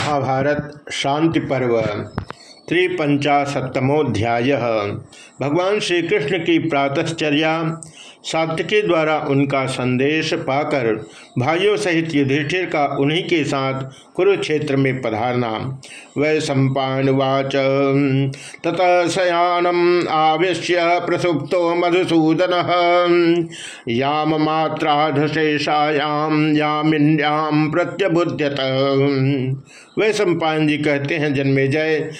महाभारत शांति पर्व। त्रिपंचाशतमोध्याय भगवान श्री कृष्ण की प्रातश्चर्या सात्विकी द्वारा उनका संदेश पाकर भाइयों सहित युधिष्ठिर का उन्हीं के साथ कुरुक्षेत्र में पधारना। वै सम्पावाच ततः शयानम आवेश्य प्रसुप्तो मधुसूदन। याम मात्राधशेषायाम यामिन्याम प्रत्यबुध्यत। वै सम्पान जी कहते हैं, जन्मे जय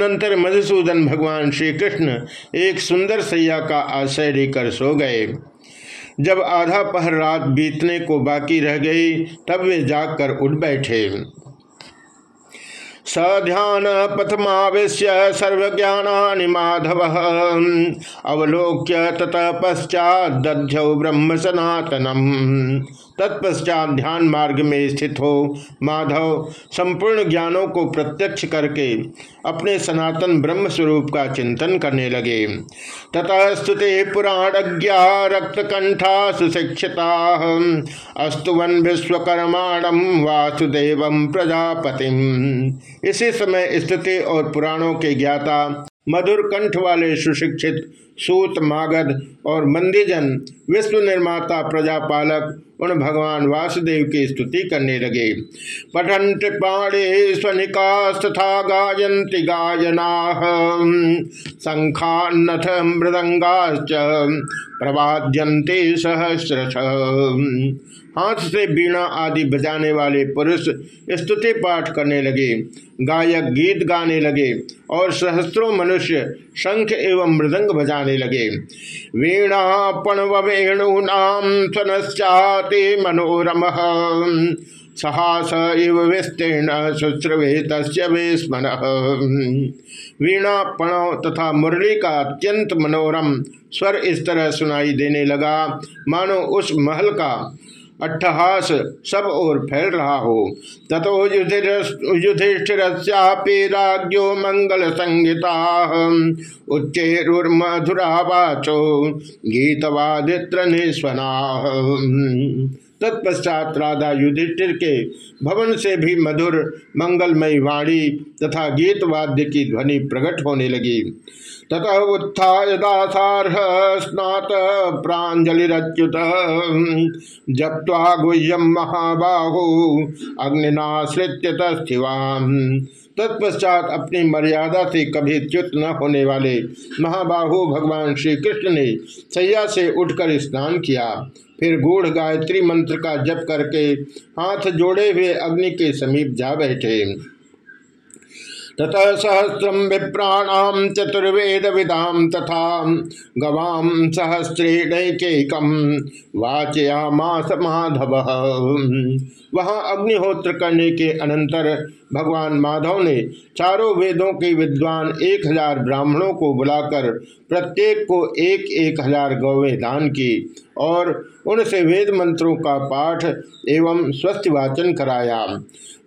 तदनंतर मधुसूदन भगवान श्री कृष्ण एक सुंदर सैया का आश्रय लेकर सो गए। जब आधा पहर रात बीतने को बाकी रह गई, तब वे जागकर उठ बैठे। स ध्यान पथमावेश्य सर्वज्ञानी माधव। अवलोक्य ततः पश्चात दध्यौ ब्रह्म सनातनम। तत्पश्चात ध्यान मार्ग में स्थित हो। माधव संपूर्ण ज्ञानों को प्रत्यक्ष करके अपने सनातन ब्रह्म स्वरूप का चिंतन करने लगे। ततः स्तुते पुराणज्ञा रक्तकंठा सुशिक्षिता अस्तुवन विश्वकर्माणम वासुदेव प्रजापति इसी समय स्तुति और पुराणों के ज्ञाता मधुर कंठ वाले सुशिक्षित, सूत, मागध और मंदीजन, विश्व निर्माता, प्रजापालक, उन भगवान वासुदेव की स्तुति करने लगे। पठन टिपाणे स्वनिकास्तथा गायंती गायना शंखान्नथ मृदंगाश्च प्रवाद्यंते सहस्रश। हाथ से बीणा आदि बजाने वाले पुरुष स्तुति पाठ करने लगे, गायक गीत गाने लगे, और सहस्त्रों मनुष्य शंख एवं मृदंग बजाने लगे। वीणा पणव वेणूनाम स्वनश्चाते मनोरम, सहास इव विस्तीर्ण शुश्रवे तस्मन वीणा पणव तथा मुरली का अत्यंत मनोरम स्वर इस तरह सुनाई देने लगा, मानो उस महल का अट्ठहास सब ओर फैल रहा हो। तथो युधिष्ठिरस्यापीराज्यो मंगल संगीता उच्चेरुर्मधुरावाचो गीतवादित्र निस्वना तत्पश्चात राधा युधिष्ठिर के भवन से भी मधुर, मंगलमयी वाणी तथा गीत वाद्य की ध्वनि प्रकट होने लगी। ततः उत्थाय दासारह स्नात प्राजलिच्युत जप्वा गुह्यम महाबाहु, अग्निनाश्रित्य तस्थिवान। तत्पश्चात अपनी मर्यादा से कभी च्युत न होने वाले महाबाहु भगवान श्री कृष्ण ने सैया से उठकर स्नान किया। फिर गूढ़ गायत्री मंत्र का जप करके हाथ जोड़े हुए अग्नि के समीप जा बैठे। ततः सहस्रम विप्राणाम चतुर्वेद विदाम तथा गवाम सहस्रेणकम वाचयामास माधव। वहाँ अग्निहोत्र करने के अनंतर भगवान माधव ने चारों वेदों के विद्वान एक हज़ार ब्राह्मणों को बुलाकर प्रत्येक को एक एक हज़ार गौवें दान की और उनसे वेद मंत्रों का पाठ एवं स्वस्थ वाचन कराया।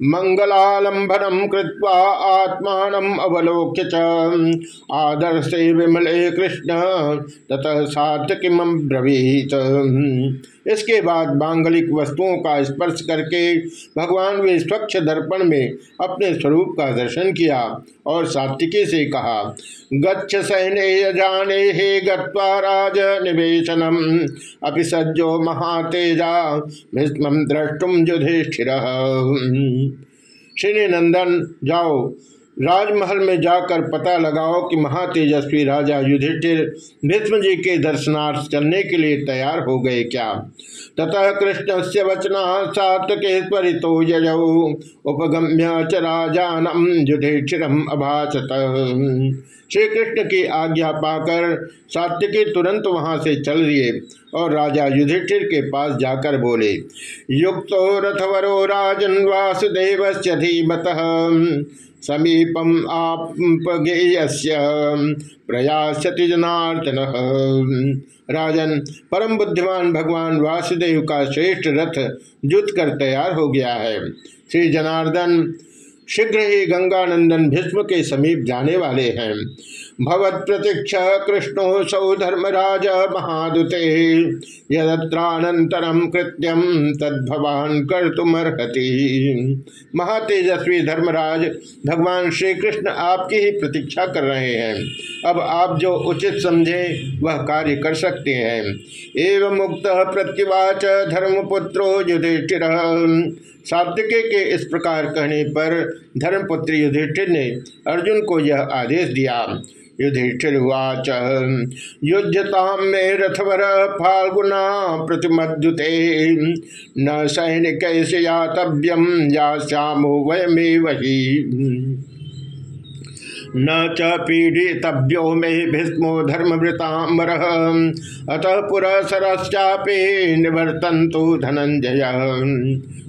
मंगलालंबनम कृत्वा आत्मान अवलोक्य च। आदर्शे विमले कृष्ण, ततः सात्विक ब्रवीत। इसके बाद मांगलिक वस्तुओं का स्पर्श करके भगवान ने स्वच्छ दर्पण में अपने स्वरूप का दर्शन किया और सात्विकी से कहा, गच्छ सैन्य जाने हे राज निवेशनम। अपि सज्जो महातेजा भीष्म द्रष्टुम युधिष्ठिर। श्री नंदन जाओ। राजमहल में जाकर पता लगाओ कि महातेजस्वी राजा युधिष्ठिर भीष्म जी के दर्शनार्थ करने के लिए तैयार हो गए क्या? ततः कृष्ण से वचना सातकेश्वरी तो यजौ। उपगम्य च राजानम युधिष्ठिरम अभाषत श्री कृष्ण की आज्ञा पाकर सात्यकी तुरंत वहाँ से चल दिए और राजा युधिष्ठिर के पास जाकर बोले, युक्तो रथवरो राजन वासुदेव धीमत। समीपम आपगेय प्रयासति जनार्दन। राजन परम बुद्धिमान भगवान वासुदेव का श्रेष्ठ रथ जुत कर तैयार हो गया है। श्री जनार्दन शीघ्र ही गंगानंदन भीष्म के समीप जाने वाले हैं। भवत प्रतीक्ष कृष्णो सौ धर्मराज महादुते। यदत्रानंतरम कृत्यम तद्भवान कर तुमर्हति महातेजस्वी धर्मराज, भगवान श्री कृष्ण आपकी ही प्रतीक्षा कर रहे हैं। अब आप जो उचित समझे, वह कार्य कर सकते हैं। एवं मुक्त प्रत्युवाच धर्मपुत्रो युधिष्ठिर। सात्विके के इस प्रकार कहने पर धर्मपुत्र युधिष्ठिर ने अर्जुन को यह आदेश दिया। युधिष्ठिर युधिष्ठिर्वाच युद्धता मे रथवर फाल्गुना प्रतिमद्युते। न सैनिक यातव्यम या श्यामो वयमे वही न च पीड़ितव्यो मे भीष्मो धर्मवृतांबर अतः निवर्तन तो धनंजय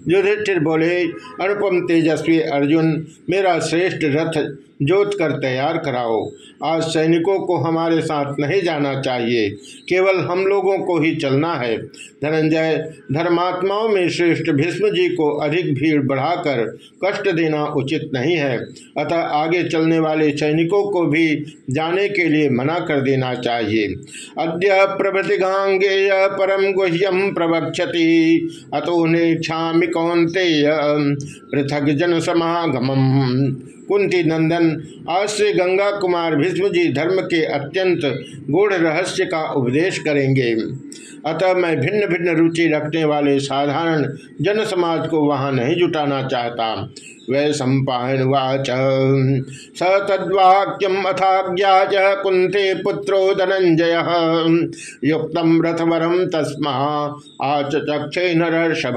युधिष्ठिर बोले, अनुपम तेजस्वी अर्जुन, मेरा श्रेष्ठ रथ जोत कर तैयार कराओ। आज सैनिकों को हमारे साथ नहीं जाना चाहिए। केवल हम लोगों को ही चलना है। धनंजय, धर्मात्माओं में श्रेष्ठ भीष्म जी को अधिक भीड़ बढ़ाकर कष्ट देना उचित नहीं है। अतः आगे चलने वाले सैनिकों को भी जाने के लिए मना कर देना चाहिए। अद्य प्रभृति गांगेय परम गुह्यम प्रवक्षति अतो नेक्षा कौंते पृथक जन समागम कुंती नंदन। आज गंगा कुमार भीष्म जी धर्म के अत्यंत गूढ़ रहस्य का उपदेश करेंगे। अतः मैं भिन्न भिन्न रुचि रखने वाले साधारण जन समाज को वहाँ नहीं जुटाना चाहता। वै सम्पावाच स तद्वाक्यम अथाज्ञाज कुंते पुत्रो धनंजय। युक्त रथवरम तस्मा। आचक्षे नरषभ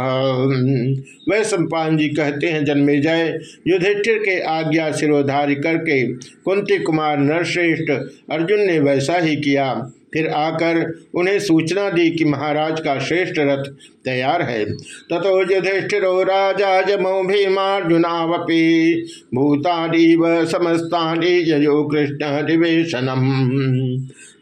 वै सम्पान जी कहते हैं जन्मे जय युधिष्ठिर के आज्ञा सिरोधारी करके कुंती कुमार नरश्रेष्ठ अर्जुन ने वैसा ही किया। फिर आकर उन्हें सूचना दी कि महाराज का श्रेष्ठ रथ तैयार है। तथो युधिष्ठिरो, राजा जमो भीमार्जुनावपी भूतानीव समस्तानी जयो कृष्ण निवेशनम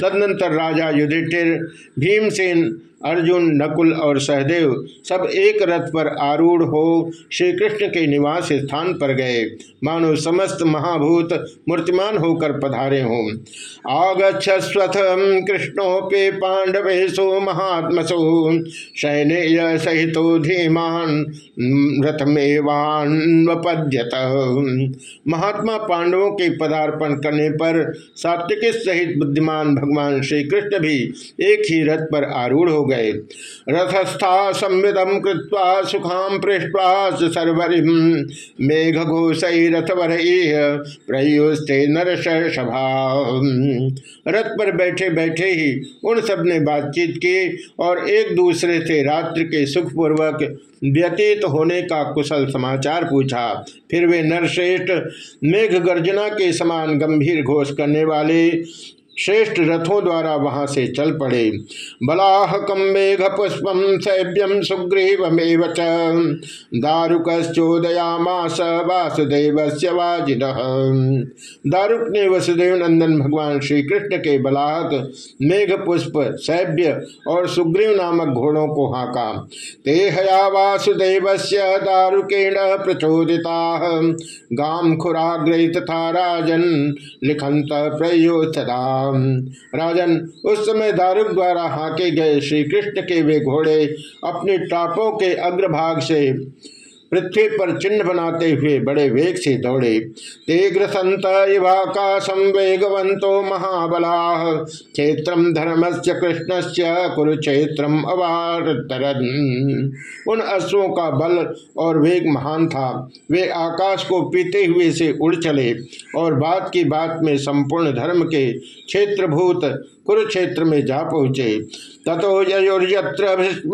तदनंतर राजा युधिष्ठिर भीमसेन अर्जुन, नकुल और सहदेव सब एक रथ पर आरूढ़ हो श्री कृष्ण के निवास स्थान पर गए। मानो समस्त महाभूत मूर्तिमान होकर पधारे हों। आगछस्वथ कृष्णोपे पांडवेशो महात्मसो। सैन्य सहित धीमान, रथमेवान्वपद्यत। महात्मा पांडवों के पदार्पण करने पर सात्विक सहित बुद्धिमान भगवान श्री कृष्ण भी एक ही रथ पर आरूढ़ हो गए। रथस्था संविदम कृत्वा सुखाम पृष्ठा सर्वरी मेघ घोषई रथवर प्रयुस्ते नर सभा रथ पर बैठे बैठे ही उन सबने बातचीत की और एक दूसरे से रात्रि के सुखपूर्वक व्यतीत होने का कुशल समाचार पूछा। फिर वे नरश्रेष्ठ मेघ गर्जना के समान गंभीर घोष करने वाले श्रेष्ठ रथों द्वारा वहाँ से चल पड़े। बलाहकम मेघ पुष्पम सैभ्यम सुग्रीवमेव दारुकोदयामास वासुदेव वाजिद दारुक ने वसुदेव नंदन भगवान श्री कृष्ण के बलाहक मेघ पुष्प सैभ्य और सुग्रीव नामक घोड़ों को हाका। ते हया वासुदेव से दारुकेण प्रचोदिता। गाम खुराग्रही तथा राजन लिखंत प्रयोथदा राजन उस समय दारुक द्वारा हाके गए श्री कृष्ण के वे घोड़े अपने टापों के अग्रभाग से पृथ्वी पर चिन्ह बनाते हुए बड़े वेग से दौड़े। तेग्र संत इवाकाशम वेगवंतो महाबला। क्षेत्र धर्म से कृष्ण से कुरुक्षेत्र उन अश्वों का बल और वेग महान था। वे आकाश को पीते हुए से उड़ चले और बात की बात में संपूर्ण धर्म के क्षेत्रभूत कुरुक्षेत्र में जा पहुँचे। ततो ययोर्यत्र भीष्म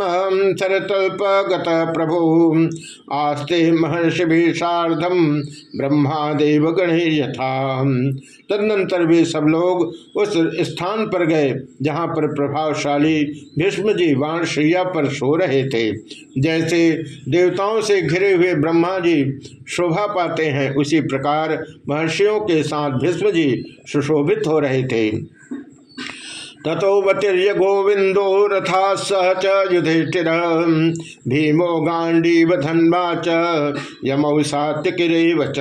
प्रभु आस्ते महर्षि भी साधम ब्रह्मादेव गणे यथा। तदनंतर वे सब लोग उस स्थान पर गए, जहाँ पर प्रभावशाली भीष्म जी वाणश्रिया पर सो रहे थे। जैसे देवताओं से घिरे हुए ब्रह्मा जी शोभा पाते हैं, उसी प्रकार महर्षियों के साथ भीष्म जी सुशोभित हो रहे थे। तथोवतीर्य गोविंदो रथा सह च युधिष्ठिर। भीमो गांडीव धन्वा च, यमौ सात्यकिरेव च।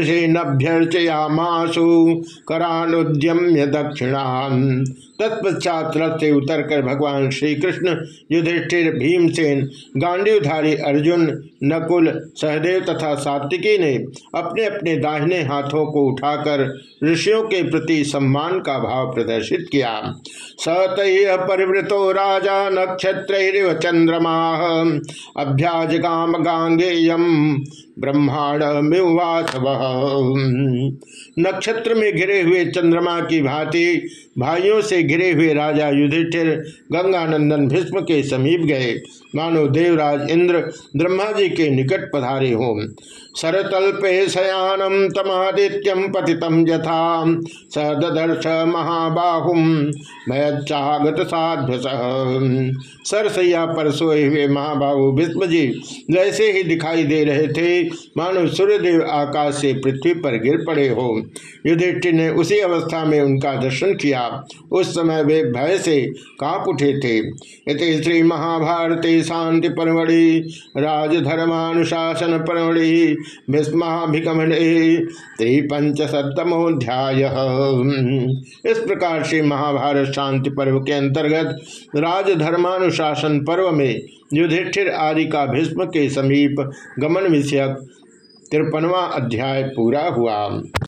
ऋषिनभ्यर्चयामासु करानुद्यम्य दक्षिणान्। तत्पश्चात रथ से उतरकर भगवान श्री कृष्ण युधिष्ठिर भीमसेन, गांडीवधारी अर्जुन, नकुल, सहदेव तथा सात्विकी ने अपने अपने दाहिने हाथों को उठाकर ऋषियों के प्रति सम्मान का भाव प्रदर्शित किया। सत परिवृतो राजा नक्षत्र चंद्रमा। अभ्याज काम गांगेयम ब्रह्मांड नक्षत्र में घिरे हुए चंद्रमा की भांति भाइयों से घिरे हुए राजा युधिष्ठिर गंगानंदन भीष्म के समीप गए। मानो देवराज इंद्र ब्रह्मा जी के निकट पधारे हो। सरतल्पे शयानम तमादित्यम पतितम यथा स ददर्श महाबाहुम साध्य सरसैया पर सोए हुए महाबाहु भीष्म जैसे ही दिखाई दे रहे थे, मानो सूर्यदेव आकाश से पृथ्वी पर गिर पड़े हो। युधिष्ठिर ने उसी अवस्था में उनका दर्शन किया। उस समय वे भय से काँप उठे थे। इति श्री महाभारती शांति परमढ़ि, राजधर्मानुशासन परमढ़ि भीष्माभिगमने त्रिपंचशतमोध्याय इस प्रकार से महाभारत शांति पर्व के अंतर्गत राजधर्मानुशासन पर्व में युधिष्ठिर आदि का भीष्म के समीप गमन विषयक तिरपनवा अध्याय पूरा हुआ।